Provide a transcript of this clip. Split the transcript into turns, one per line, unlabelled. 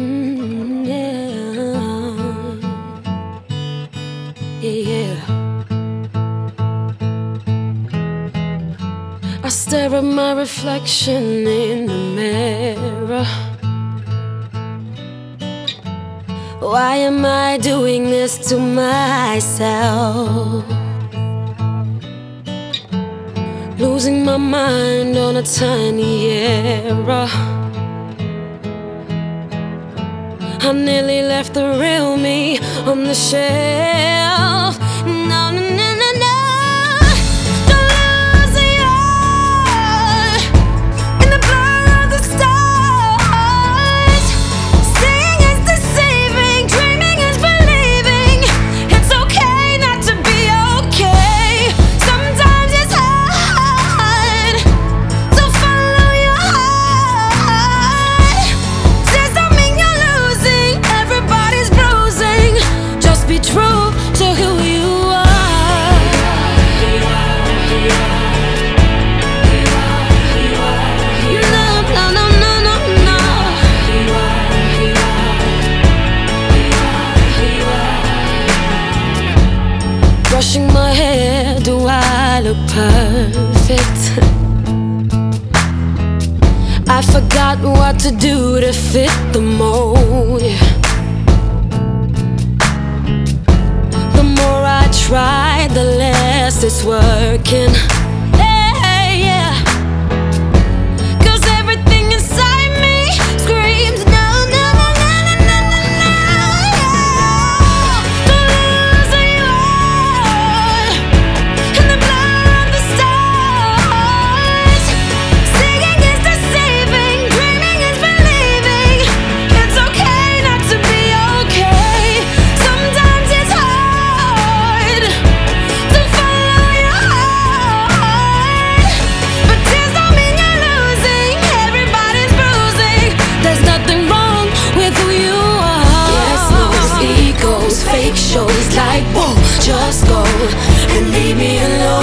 Mm, yeah. Yeah. I stare at my reflection in the mirror. Why am I doing this to myself? Losing my mind on a tiny error. I nearly left the real me on the shelf. Hair, do I look perfect? I forgot what to do to fit the mold. The more I try, the less it's working. like boom, just go and leave me alone.